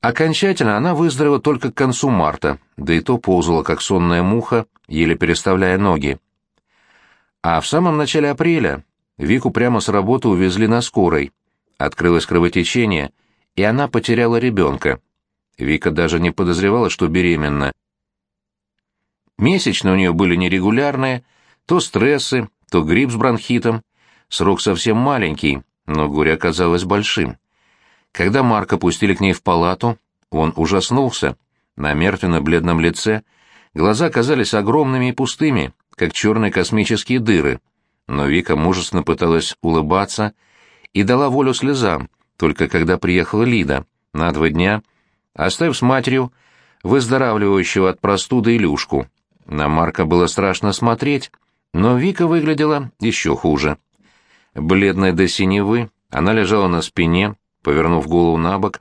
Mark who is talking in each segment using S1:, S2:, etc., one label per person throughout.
S1: Окончательно она выздоровела только к концу марта, да и то ползала, как сонная муха, еле переставляя ноги. А в самом начале апреля Вику прямо с работы увезли на скорой. Открылось кровотечение, и она потеряла ребенка. Вика даже не подозревала, что беременна. Месячные у нее были нерегулярные, то стрессы, то грипп с бронхитом. Срок совсем маленький, но горе оказалось большим. Когда Марка пустили к ней в палату, он ужаснулся. На мертвенно-бледном лице глаза казались огромными и пустыми, как черные космические дыры. Но Вика мужественно пыталась улыбаться и дала волю слезам, только когда приехала Лида, на два дня, оставив с матерью выздоравливающего от простуды Илюшку. На Марка было страшно смотреть, но Вика выглядела еще хуже. Бледная до синевы, она лежала на спине, повернув голову на бок.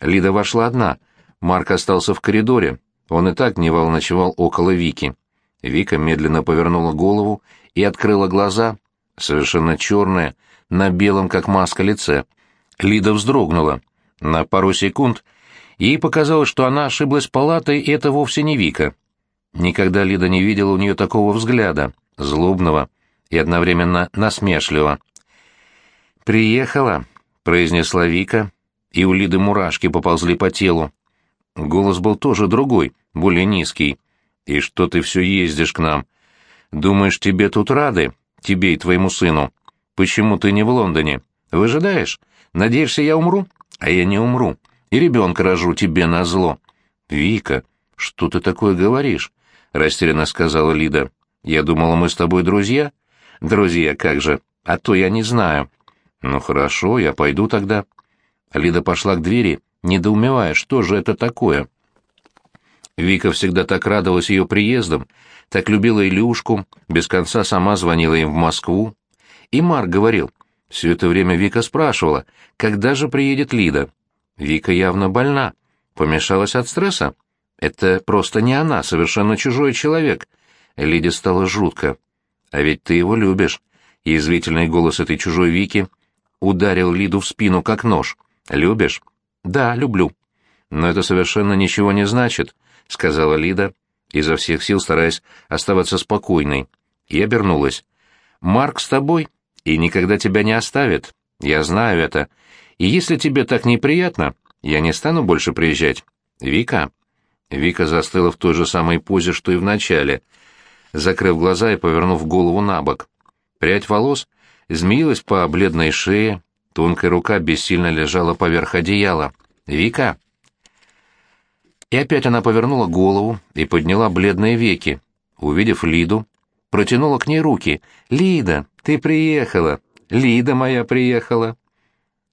S1: Лида вошла одна, Марк остался в коридоре, он и так дневал ночевал около Вики. Вика медленно повернула голову и открыла глаза, совершенно черная, на белом, как маска, лице. Лида вздрогнула. На пару секунд ей показалось, что она ошиблась палатой, и это вовсе не Вика. Никогда Лида не видела у нее такого взгляда, злобного и одновременно насмешливого. «Приехала», — произнесла Вика, и у Лиды мурашки поползли по телу. Голос был тоже другой, более низкий. «И что ты все ездишь к нам? Думаешь, тебе тут рады, тебе и твоему сыну? Почему ты не в Лондоне? Выжидаешь? Надеешься, я умру? А я не умру. И ребенка рожу тебе назло». «Вика, что ты такое говоришь?» — растерянно сказала Лида. «Я думала, мы с тобой друзья». «Друзья, как же? А то я не знаю». «Ну хорошо, я пойду тогда». Лида пошла к двери, недоумевая, что же это такое. Вика всегда так радовалась ее приездам, так любила Илюшку, без конца сама звонила им в Москву. И Марк говорил, все это время Вика спрашивала, когда же приедет Лида. Вика явно больна, помешалась от стресса. Это просто не она, совершенно чужой человек. Лиде стало жутко. А ведь ты его любишь. Язвительный голос этой чужой Вики ударил Лиду в спину, как нож. Любишь? Да, люблю. Но это совершенно ничего не значит, сказала Лида, изо всех сил стараясь оставаться спокойной. И обернулась. Марк с тобой и никогда тебя не оставит. Я знаю это. И если тебе так неприятно, я не стану больше приезжать. Вика, Вика застыла в той же самой позе, что и в начале, закрыв глаза и повернув голову на бок. Прядь волос змеилась по бледной шее, тонкая рука бессильно лежала поверх одеяла. «Вика!» И опять она повернула голову и подняла бледные веки. Увидев Лиду, протянула к ней руки. «Лида, ты приехала! Лида моя приехала!»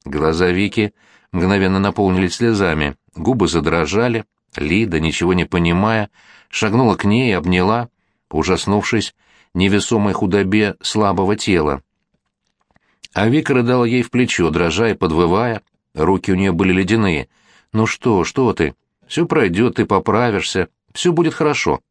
S1: Глаза Вики мгновенно наполнились слезами, губы задрожали, Лида, ничего не понимая, шагнула к ней и обняла, ужаснувшись невесомой худобе слабого тела. А Вика рыдала ей в плечо, дрожа и подвывая, руки у нее были ледяные. «Ну что, что ты? Все пройдет, ты поправишься, все будет хорошо».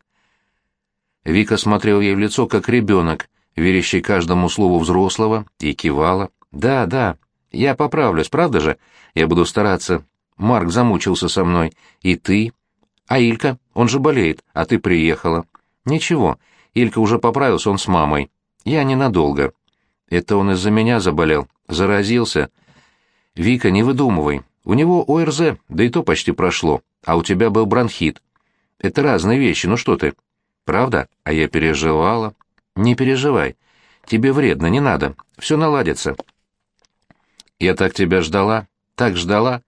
S1: Вика смотрела ей в лицо, как ребенок, верящий каждому слову взрослого, и кивала. «Да, да, я поправлюсь, правда же? Я буду стараться. Марк замучился со мной. И ты? А Илька? Он же болеет, а ты приехала. Ничего, Илька уже поправился, он с мамой. Я ненадолго. Это он из-за меня заболел, заразился. Вика, не выдумывай. У него ОРЗ, да и то почти прошло, а у тебя был бронхит. Это разные вещи, ну что ты? Правда? А я переживала. Не переживай. Тебе вредно, не надо. Все наладится. Я так тебя ждала, так ждала.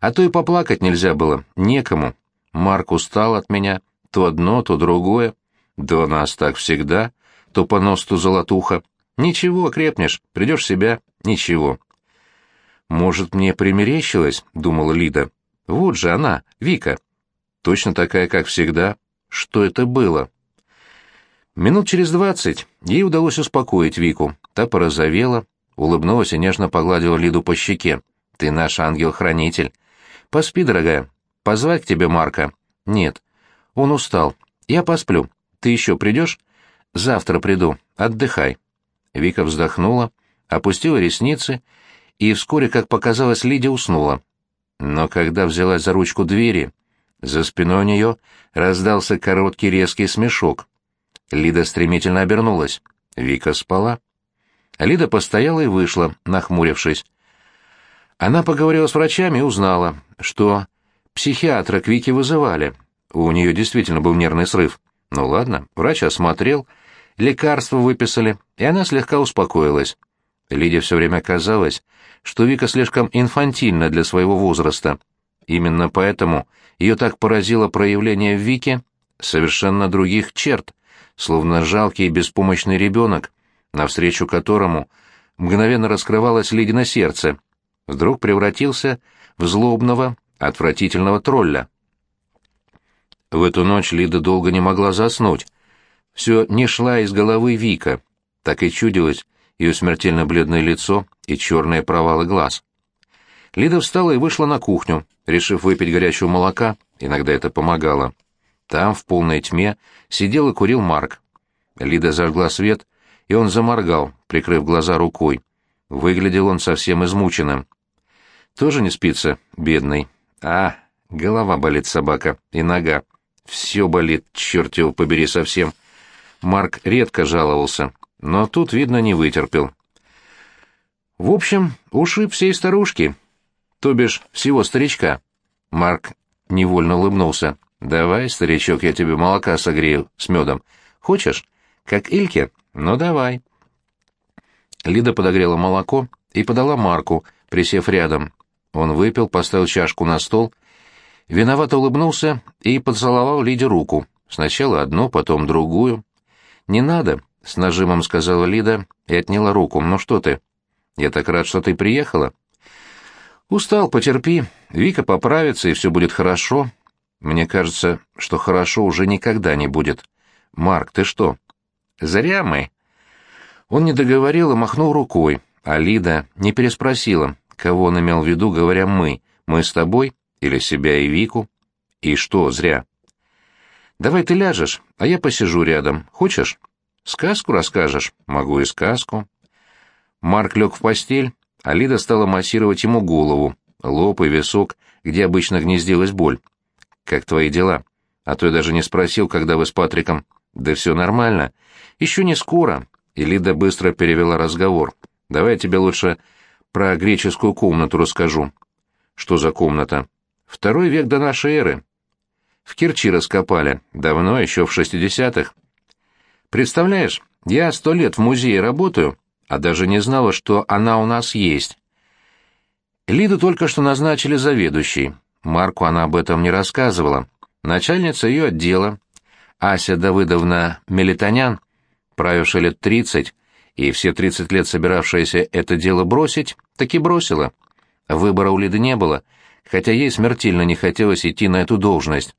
S1: А то и поплакать нельзя было, некому. Марк устал от меня, то одно, то другое. Да у нас так всегда, то по нос, то золотуха. Ничего, крепнешь, придешь в себя, ничего. Может, мне примерещилось, думала Лида. Вот же она, Вика. Точно такая, как всегда. Что это было? Минут через двадцать ей удалось успокоить Вику. Та порозовела, улыбнулась и нежно погладила Лиду по щеке. «Ты наш ангел-хранитель. Поспи, дорогая. Позвать к тебе Марка? Нет. Он устал. Я посплю. Ты еще придешь? Завтра приду. Отдыхай. Вика вздохнула, опустила ресницы, и вскоре, как показалось, Лидия уснула. но когда взялась за ручку двери, за спиной у нее раздался короткий резкий смешок. Лида стремительно обернулась. Вика спала. Лида постояла и вышла, нахмурившись. Она поговорила с врачами и узнала, что психиатра к Вике вызывали. У нее действительно был нервный срыв. Ну ладно, врач осмотрел, лекарства выписали, и она слегка успокоилась. Лиде все время казалось, что Вика слишком инфантильна для своего возраста. Именно поэтому ее так поразило проявление в Вике совершенно других черт, словно жалкий и беспомощный ребенок, навстречу которому мгновенно раскрывалось Лидино сердце, вдруг превратился в злобного, отвратительного тролля. В эту ночь Лида долго не могла заснуть. Все не шла из головы Вика, так и чудилось ее смертельно бледное лицо и черные провалы глаз. Лида встала и вышла на кухню, решив выпить горячего молока, иногда это помогало. Там, в полной тьме, сидел и курил Марк. Лида зажгла свет, и он заморгал, прикрыв глаза рукой. Выглядел он совсем измученным. Тоже не спится, бедный. А, голова болит собака, и нога. Все болит, черт его побери совсем. Марк редко жаловался, но тут, видно, не вытерпел. В общем, ушиб всей старушки, то бишь всего старичка. Марк невольно улыбнулся. «Давай, старичок, я тебе молока согрею с медом. Хочешь? Как Ильке? Ну, давай». Лида подогрела молоко и подала Марку, присев рядом. Он выпил, поставил чашку на стол, виновато улыбнулся и поцеловал Лиде руку. Сначала одну, потом другую. «Не надо», — с нажимом сказала Лида и отняла руку. «Ну что ты? Я так рад, что ты приехала». «Устал, потерпи. Вика поправится, и все будет хорошо. Мне кажется, что хорошо уже никогда не будет. Марк, ты что?» «Зря мы». Он не договорил и махнул рукой, а Лида не переспросила, кого он имел в виду, говоря «мы». «Мы с тобой? Или себя и Вику?» «И что, зря?» «Давай ты ляжешь, а я посижу рядом. Хочешь?» «Сказку расскажешь?» «Могу и сказку». Марк лег в постель, а Лида стала массировать ему голову, лоб и висок, где обычно гнездилась боль. «Как твои дела?» А то я даже не спросил, когда вы с Патриком. «Да все нормально. Еще не скоро». И Лида быстро перевела разговор. «Давай я тебе лучше про греческую комнату расскажу». «Что за комната?» «Второй век до нашей эры. В Керчи раскопали. Давно, еще в шестидесятых. Представляешь, я сто лет в музее работаю, а даже не знала, что она у нас есть. Лиду только что назначили заведующей. Марку она об этом не рассказывала. Начальница ее отдела, Ася Давыдовна Мелитонян, правившая лет тридцать, и все тридцать лет собиравшаяся это дело бросить, таки бросила. Выбора у Лиды не было, хотя ей смертельно не хотелось идти на эту должность.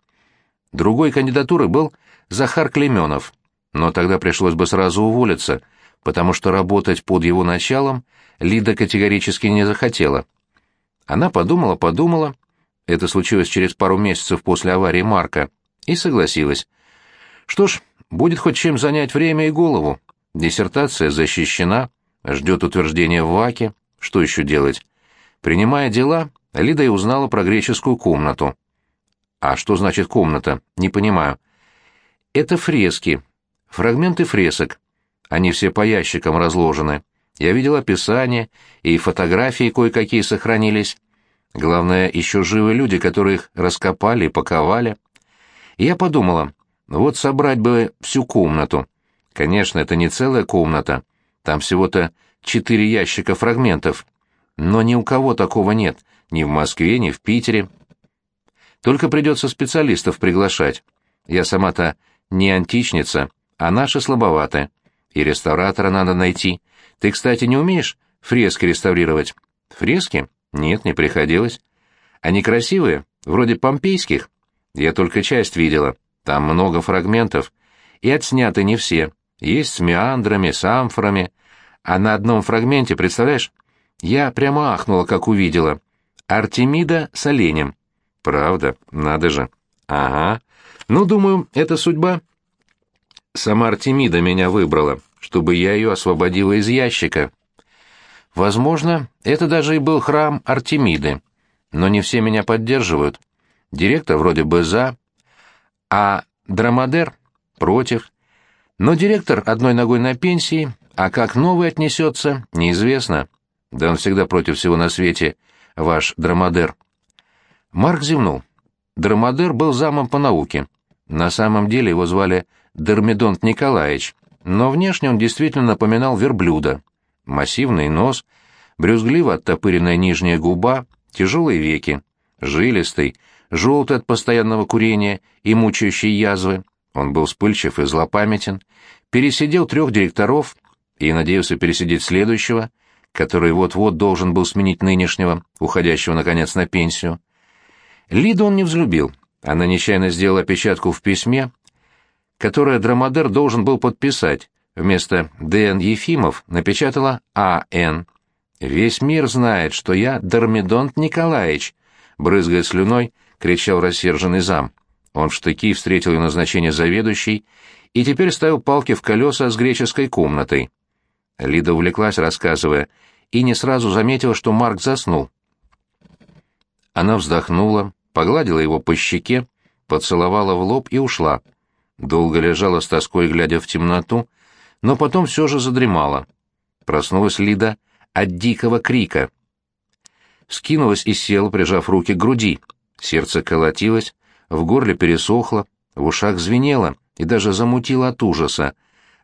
S1: Другой кандидатурой был Захар Клеменов, но тогда пришлось бы сразу уволиться — потому что работать под его началом Лида категорически не захотела. Она подумала-подумала, это случилось через пару месяцев после аварии Марка, и согласилась. Что ж, будет хоть чем занять время и голову. Диссертация защищена, ждет утверждения в ВАКе, что еще делать? Принимая дела, Лида и узнала про греческую комнату. А что значит комната? Не понимаю. Это фрески, фрагменты фресок, они все по ящикам разложены. Я видел описание, и фотографии кое-какие сохранились. Главное, еще живы люди, которые их раскопали и паковали. Я подумала, вот собрать бы всю комнату. Конечно, это не целая комната. Там всего-то четыре ящика фрагментов. Но ни у кого такого нет, ни в Москве, ни в Питере. Только придется специалистов приглашать. Я сама-то не античница, а наши слабоваты. И реставратора надо найти. Ты, кстати, не умеешь фрески реставрировать? Фрески? Нет, не приходилось. Они красивые, вроде помпейских. Я только часть видела. Там много фрагментов. И отсняты не все. Есть с меандрами, с амфорами. А на одном фрагменте, представляешь? Я прямо ахнула, как увидела. Артемида с оленем. Правда, надо же. Ага. Ну, думаю, это судьба. Сама Артемида меня выбрала, чтобы я ее освободила из ящика. Возможно, это даже и был храм Артемиды. но не все меня поддерживают. Директор вроде бы за, а Драмадер против. Но директор одной ногой на пенсии, а как новый отнесется, неизвестно. Да он всегда против всего на свете, ваш Драмадер. Марк зевнул. Драмадер был замом по науке. На самом деле его звали Дермидонт Николаевич, но внешне он действительно напоминал верблюда. Массивный нос, брюзгливо оттопыренная нижняя губа, тяжелые веки, жилистый, желтый от постоянного курения и мучающий язвы. Он был вспыльчив и злопамятен, пересидел трех директоров и надеялся пересидеть следующего, который вот-вот должен был сменить нынешнего, уходящего, наконец, на пенсию. Лиду он не взлюбил. Она нечаянно сделала опечатку в письме, которое Драмадер должен был подписать. Вместо «Д.Н. Ефимов» напечатала «А.Н.» «Весь мир знает, что я Дормидонт Николаевич», — брызгая слюной, кричал рассерженный зам. Он в штыки встретил ее назначение заведующей и теперь ставил палки в колеса с греческой комнатой. Лида увлеклась, рассказывая, и не сразу заметила, что Марк заснул. Она вздохнула, погладила его по щеке, поцеловала в лоб и ушла. Долго лежала с тоской, глядя в темноту, но потом все же задремала. Проснулась Лида от дикого крика. Скинулась и села, прижав руки к груди. Сердце колотилось, в горле пересохло, в ушах звенело и даже замутило от ужаса.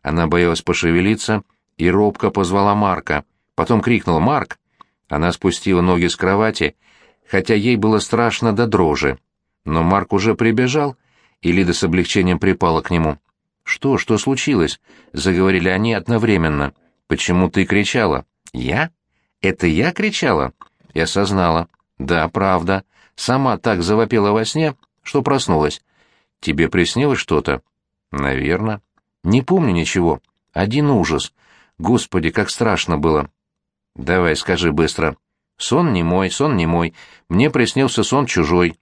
S1: Она боялась пошевелиться и робко позвала Марка. Потом крикнул «Марк!». Она спустила ноги с кровати, хотя ей было страшно до дрожи. Но Марк уже прибежал, и Лида с облегчением припала к нему. «Что, что случилось?» — заговорили они одновременно. «Почему ты кричала?» «Я? Это я кричала?» Я осознала. «Да, правда. Сама так завопила во сне, что проснулась. Тебе приснилось что-то?» «Наверно. Не помню ничего. Один ужас. Господи, как страшно было!» «Давай, скажи быстро. Сон не мой, сон не мой. Мне приснился сон чужой».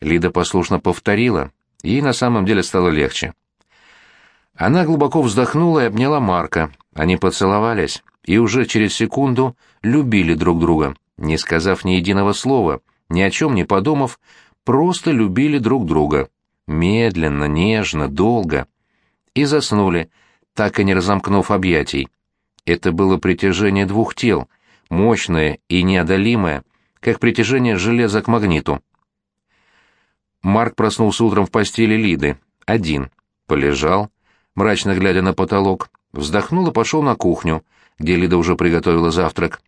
S1: Лида послушно повторила. Ей на самом деле стало легче. Она глубоко вздохнула и обняла Марка. Они поцеловались и уже через секунду любили друг друга, не сказав ни единого слова, ни о чем не подумав, просто любили друг друга. Медленно, нежно, долго. И заснули, так и не разомкнув объятий. Это было притяжение двух тел, мощное и неодолимое, как притяжение железа к магниту. Марк проснулся утром в постели Лиды, один, полежал, мрачно глядя на потолок, вздохнул и пошел на кухню, где Лида уже приготовила завтрак.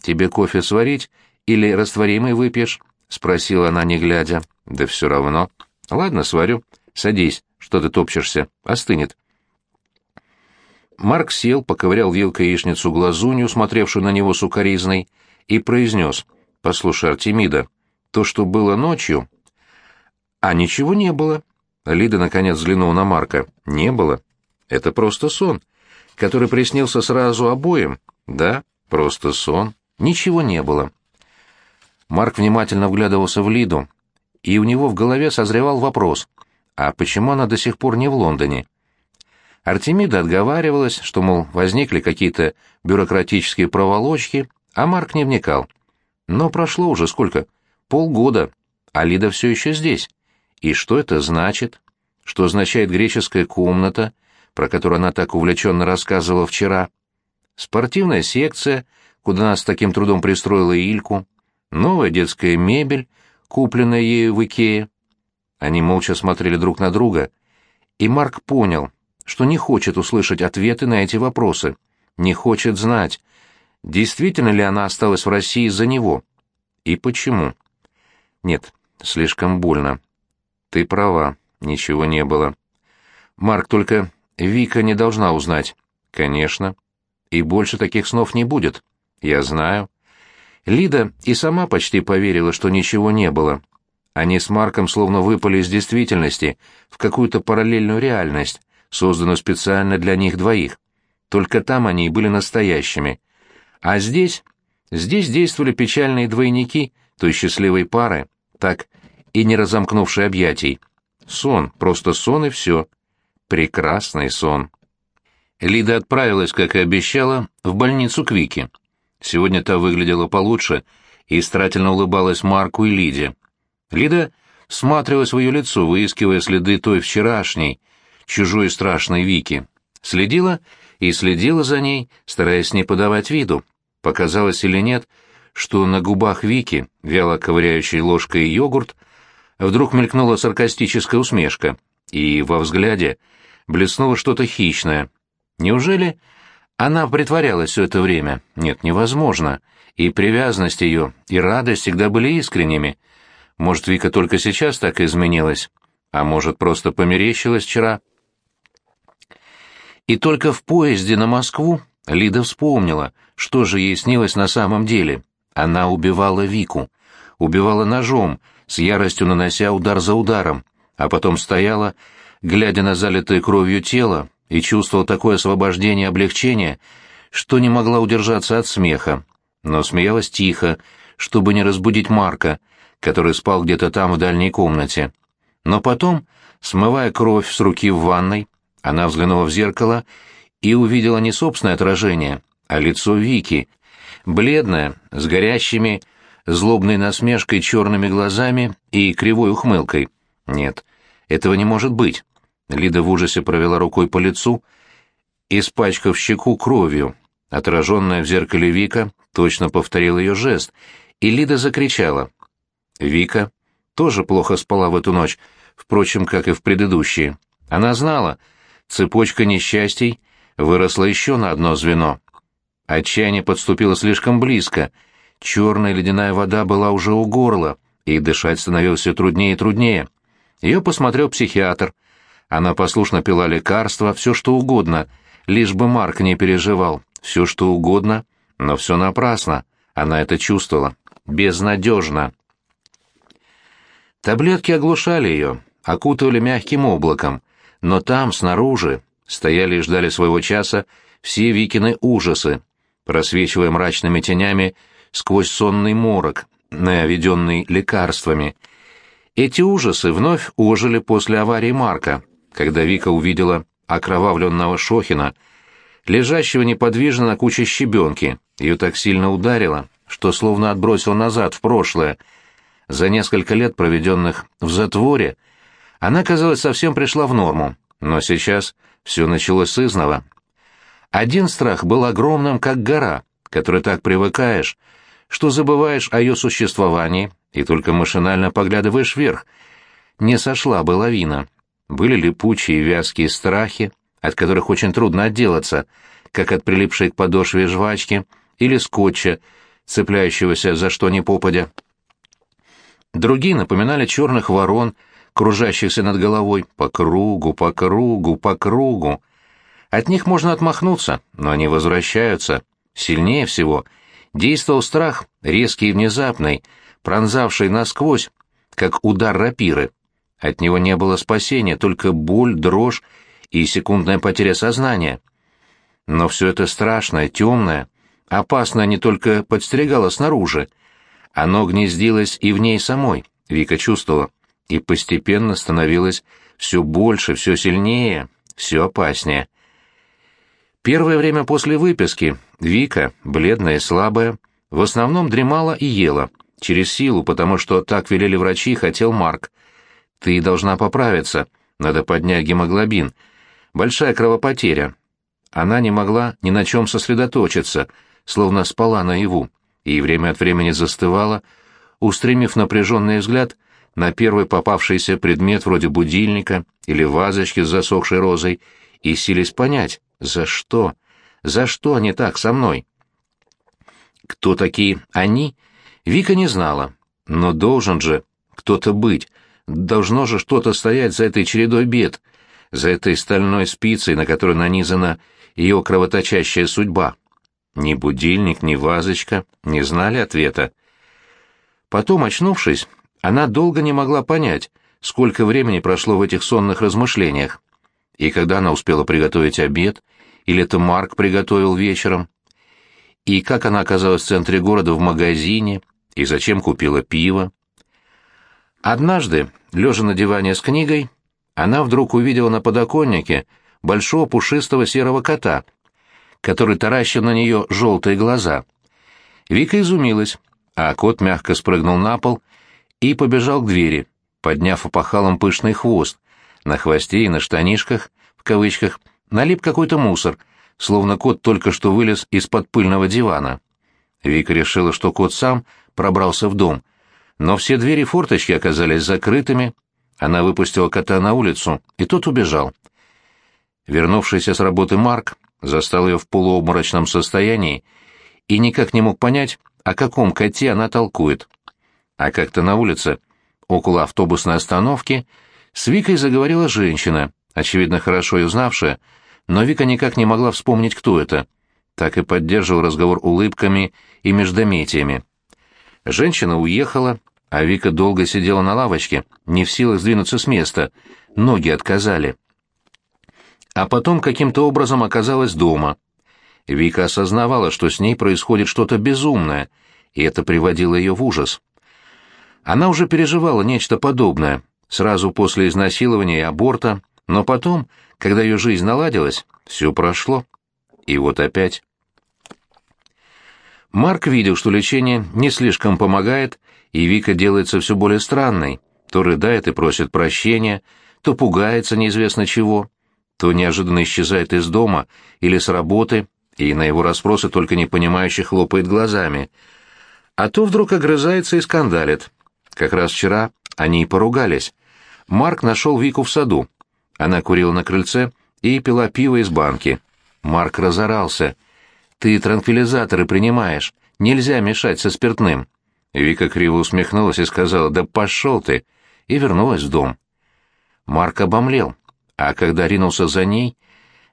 S1: «Тебе кофе сварить или растворимый выпьешь?» — спросила она, не глядя. «Да все равно». «Ладно, сварю. Садись, что ты топчешься. Остынет». Марк сел, поковырял вилкой яичницу глазунью, смотревшую на него сукоризной, и произнес. «Послушай, Артемида, то, что было ночью...» «А ничего не было». Лида, наконец, взглянула на Марка. «Не было. Это просто сон, который приснился сразу обоим. Да, просто сон. Ничего не было». Марк внимательно вглядывался в Лиду, и у него в голове созревал вопрос, а почему она до сих пор не в Лондоне? Артемида отговаривалась, что, мол, возникли какие-то бюрократические проволочки, а Марк не вникал. Но прошло уже сколько? Полгода, а Лида все еще здесь. И что это значит? Что означает греческая комната, про которую она так увлеченно рассказывала вчера? Спортивная секция, куда нас с таким трудом пристроила Ильку, новая детская мебель, купленная ею в Икее. Они молча смотрели друг на друга, и Марк понял, что не хочет услышать ответы на эти вопросы, не хочет знать, действительно ли она осталась в России из-за него и почему. Нет, слишком больно. Ты права, ничего не было. Марк, только Вика не должна узнать. Конечно. И больше таких снов не будет. Я знаю. Лида и сама почти поверила, что ничего не было. Они с Марком словно выпали из действительности в какую-то параллельную реальность, созданную специально для них двоих. Только там они и были настоящими. А здесь... Здесь действовали печальные двойники той счастливой пары, так и не разомкнувшие объятий. Сон, просто сон и все. Прекрасный сон. Лида отправилась, как и обещала, в больницу к Вике. Сегодня та выглядела получше и старательно улыбалась Марку и Лиде. Лида всматривалась в ее лицо, выискивая следы той вчерашней, чужой страшной Вики. Следила и следила за ней, стараясь не подавать виду. Показалось или нет, что на губах Вики, вяло ковыряющей ложкой йогурт, вдруг мелькнула саркастическая усмешка, и во взгляде блеснуло что-то хищное. Неужели она притворялась все это время? Нет, невозможно. И привязанность ее, и радость всегда были искренними. Может, Вика только сейчас так изменилась, а может, просто померещилась вчера. И только в поезде на Москву Лида вспомнила, что же ей снилось на самом деле. Она убивала Вику. Убивала ножом, с яростью нанося удар за ударом, а потом стояла, глядя на залитое кровью тело, и чувствовала такое освобождение и облегчение, что не могла удержаться от смеха, но смеялась тихо, чтобы не разбудить Марка, который спал где-то там в дальней комнате. Но потом, смывая кровь с руки в ванной, она взглянула в зеркало и увидела не собственное отражение, а лицо Вики, бледное, с горящими, злобной насмешкой черными глазами и кривой ухмылкой. Нет, этого не может быть. Лида в ужасе провела рукой по лицу, испачкав щеку кровью. Отраженная в зеркале Вика точно повторила ее жест, и Лида закричала. Вика тоже плохо спала в эту ночь, впрочем, как и в предыдущие. Она знала, цепочка несчастий выросла еще на одно звено. Отчаяние подступило слишком близко, черная ледяная вода была уже у горла, и дышать становилось все труднее и труднее. Ее посмотрел психиатр. Она послушно пила лекарства, все что угодно, лишь бы Марк не переживал, все что угодно, но все напрасно. Она это чувствовала. Безнадежно. Таблетки оглушали ее, окутывали мягким облаком, но там, снаружи, стояли и ждали своего часа все Викины ужасы, просвечивая мрачными тенями сквозь сонный морок, наведенный лекарствами. Эти ужасы вновь ожили после аварии Марка, когда Вика увидела окровавленного Шохина, лежащего неподвижно на куче щебенки. Ее так сильно ударило, что словно отбросил назад в прошлое — за несколько лет, проведенных в затворе, она, казалось, совсем пришла в норму, но сейчас все началось с. Один страх был огромным, как гора, которой так привыкаешь, что забываешь о ее существовании и только машинально поглядываешь вверх. Не сошла бы лавина. Были липучие вязкие страхи, от которых очень трудно отделаться, как от прилипшей к подошве жвачки или скотча, цепляющегося за что ни попадя. Другие напоминали черных ворон, кружащихся над головой, по кругу, по кругу, по кругу. От них можно отмахнуться, но они возвращаются. Сильнее всего действовал страх, резкий и внезапный, пронзавший насквозь, как удар рапиры. От него не было спасения, только боль, дрожь и секундная потеря сознания. Но все это страшное, темное, опасное не только подстерегало снаружи, оно гнездилось и в ней самой, Вика чувствовала, и постепенно становилось все больше, все сильнее, все опаснее. Первое время после выписки Вика, бледная и слабая, в основном дремала и ела, через силу, потому что так велели врачи, хотел Марк. «Ты должна поправиться, надо поднять гемоглобин. Большая кровопотеря». Она не могла ни на чем сосредоточиться, словно спала наяву и время от времени застывала, устремив напряженный взгляд на первый попавшийся предмет вроде будильника или вазочки с засохшей розой, и сились понять, за что, за что они так со мной. Кто такие «они», Вика не знала, но должен же кто-то быть, должно же что-то стоять за этой чередой бед, за этой стальной спицей, на которой нанизана ее кровоточащая судьба. Ни будильник, ни вазочка не знали ответа. Потом, очнувшись, она долго не могла понять, сколько времени прошло в этих сонных размышлениях. И когда она успела приготовить обед, или это Марк приготовил вечером, и как она оказалась в центре города в магазине, и зачем купила пиво. Однажды, лежа на диване с книгой, она вдруг увидела на подоконнике большого пушистого серого кота — который таращил на нее желтые глаза. Вика изумилась. а кот мягко спрыгнул на пол и побежал к двери, подняв опахалом пышный хвост. На хвосте и на штанишках, в кавычках, налип какой-то мусор, словно кот только что вылез из-под пыльного дивана. Вика решила, что кот сам пробрался в дом, но все двери форточки оказались закрытыми. Она выпустила кота на улицу, и тот убежал. Вернувшийся с работы Марк застал ее в полуобморочном состоянии и никак не мог понять, о каком коте она толкует. А как-то на улице, около автобусной остановки, с Викой заговорила женщина, очевидно, хорошо ее знавшая, но Вика никак не могла вспомнить, кто это. Так и поддерживал разговор улыбками и междометиями. Женщина уехала, а Вика долго сидела на лавочке, не в силах сдвинуться с места, ноги отказали. А потом каким-то образом оказалась дома. Вика осознавала, что с ней происходит что-то безумное, и это приводило ее в ужас. Она уже переживала нечто подобное, сразу после изнасилования и аборта, но потом, когда ее жизнь наладилась, все прошло. И вот опять. Марк видел, что лечение не слишком помогает, и Вика делается все более странной. То рыдает и просит прощения, то пугается неизвестно чего, то неожиданно исчезает из дома или с работы, и на его расспросы только непонимающе хлопает глазами. А то вдруг огрызается и скандалит. Как раз вчера они и поругались. Марк нашел Вику в саду. Она курила на крыльце и пила пиво из банки. Марк разорался. «Ты транквилизаторы принимаешь. Нельзя мешать со спиртным». Вика криво усмехнулась и сказала «Да пошел ты!» и вернулась в дом. Марк обомлел, а когда ринулся за ней,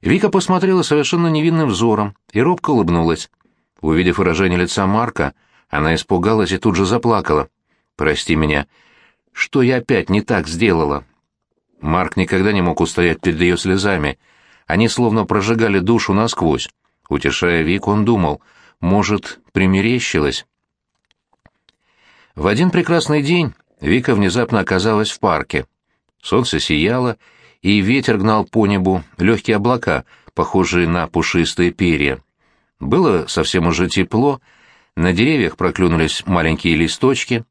S1: Вика посмотрела совершенно невинным взором и робко улыбнулась. Увидев выражение лица Марка, она испугалась и тут же заплакала. «Прости меня. Что я опять не так сделала?» Марк никогда не мог устоять перед ее слезами. Они словно прожигали душу насквозь. Утешая Вику, он думал, может, примерещилась. В один прекрасный день Вика внезапно оказалась в парке. Солнце сияло, и ветер гнал по небу легкие облака, похожие на пушистые перья. Было совсем уже тепло, на деревьях проклюнулись маленькие листочки,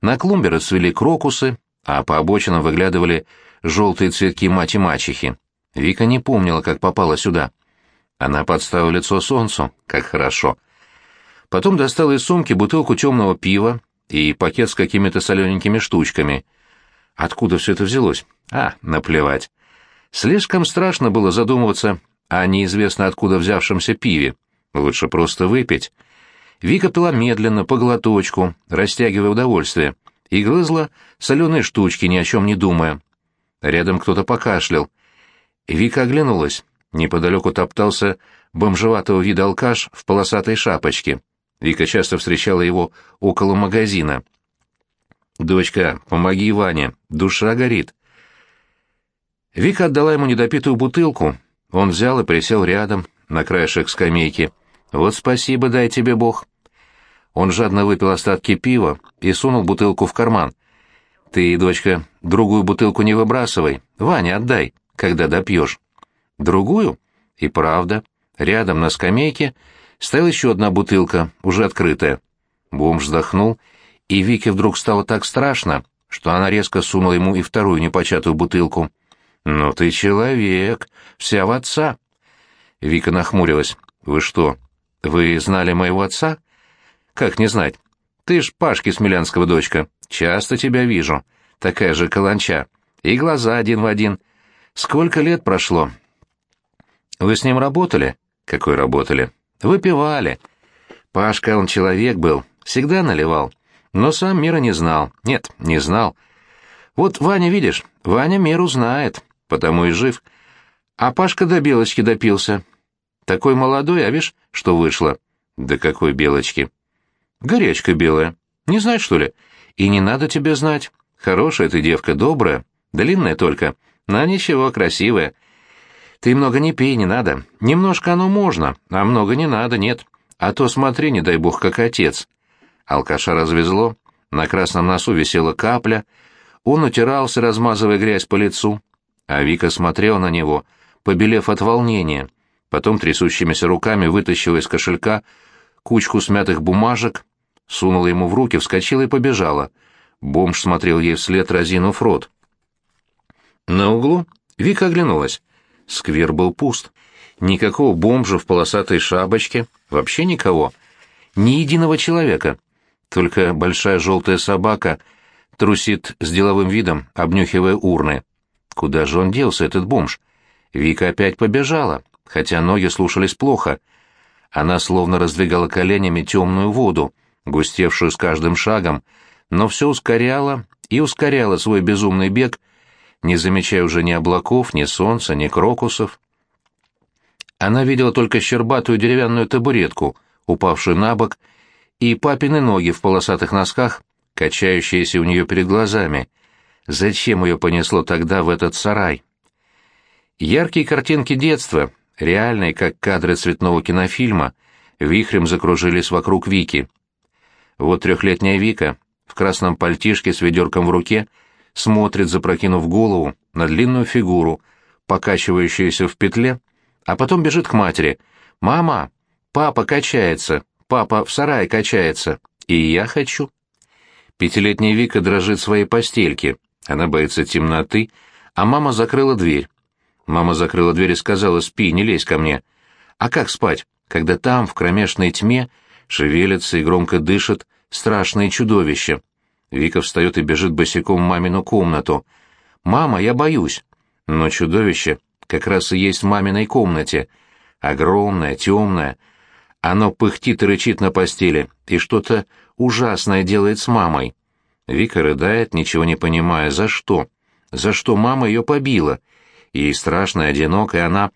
S1: на клумбе расцвели крокусы, а по обочинам выглядывали желтые цветки мать-мачехи. Вика не помнила, как попала сюда. Она подставила лицо солнцу, как хорошо. Потом достала из сумки бутылку темного пива и пакет с какими-то солененькими штучками. Откуда все это взялось? А, наплевать. Слишком страшно было задумываться о неизвестно откуда взявшемся пиве. Лучше просто выпить. Вика пила медленно, по глоточку, растягивая удовольствие, и грызла соленые штучки, ни о чем не думая. Рядом кто-то покашлял. Вика оглянулась. Неподалеку топтался бомжеватого вида алкаш в полосатой шапочке. Вика часто встречала его около магазина. «Дочка, помоги Ване, душа горит». Вика отдала ему недопитую бутылку. Он взял и присел рядом, на краешек скамейки. «Вот спасибо, дай тебе Бог». Он жадно выпил остатки пива и сунул бутылку в карман. «Ты, дочка, другую бутылку не выбрасывай. Ваня, отдай, когда допьешь». «Другую?» И правда, рядом на скамейке стояла еще одна бутылка, уже открытая. Бомж вздохнул, и Вике вдруг стало так страшно, что она резко сунула ему и вторую непочатую бутылку. «Ну ты человек, вся в отца». Вика нахмурилась. «Вы что, вы знали моего отца?» «Как не знать? Ты ж Пашки Смелянского дочка. Часто тебя вижу. Такая же каланча. И глаза один в один. Сколько лет прошло?» «Вы с ним работали?» «Какой работали?» «Выпивали. Пашка, он человек был, всегда наливал. Но сам мира не знал. Нет, не знал. Вот Ваня, видишь, Ваня меру знает потому и жив. А Пашка до белочки допился. Такой молодой, а видишь, что вышло? Да какой белочки? Горячка белая. Не знаешь, что ли? И не надо тебе знать. Хорошая ты девка, добрая, длинная только, но ничего, красивая. Ты много не пей, не надо. Немножко оно можно, а много не надо, нет. А то смотри, не дай бог, как отец. Алкаша развезло, на красном носу висела капля, он утирался, размазывая грязь по лицу. А Вика смотрел на него, побелев от волнения. Потом трясущимися руками вытащила из кошелька кучку смятых бумажек, сунула ему в руки, вскочила и побежала. Бомж смотрел ей вслед, разинув рот. На углу Вика оглянулась. Сквер был пуст. Никакого бомжа в полосатой шапочке, вообще никого. Ни единого человека. Только большая желтая собака трусит с деловым видом, обнюхивая урны. Куда же он делся, этот бомж? Вика опять побежала, хотя ноги слушались плохо. Она словно раздвигала коленями темную воду, густевшую с каждым шагом, но все ускоряла и ускоряла свой безумный бег, не замечая уже ни облаков, ни солнца, ни крокусов. Она видела только щербатую деревянную табуретку, упавшую на бок, и папины ноги в полосатых носках, качающиеся у нее перед глазами. Зачем ее понесло тогда в этот сарай? Яркие картинки детства, реальные, как кадры цветного кинофильма, вихрем закружились вокруг Вики. Вот трехлетняя Вика в красном пальтишке с ведерком в руке смотрит, запрокинув голову, на длинную фигуру, покачивающуюся в петле, а потом бежит к матери. «Мама! Папа качается! Папа в сарае качается! И я хочу!» Пятилетняя Вика дрожит в своей постельке. Она боится темноты, а мама закрыла дверь. Мама закрыла дверь и сказала «Спи, не лезь ко мне». А как спать, когда там, в кромешной тьме, шевелятся и громко дышат страшные чудовища? Вика встает и бежит босиком в мамину комнату. «Мама, я боюсь!» Но чудовище как раз и есть в маминой комнате. Огромное, темное. Оно пыхтит и рычит на постели, и что-то ужасное делает с мамой. Вика рыдает, ничего не понимая, за что. За что мама ее побила? Ей страшно и одиноко, и она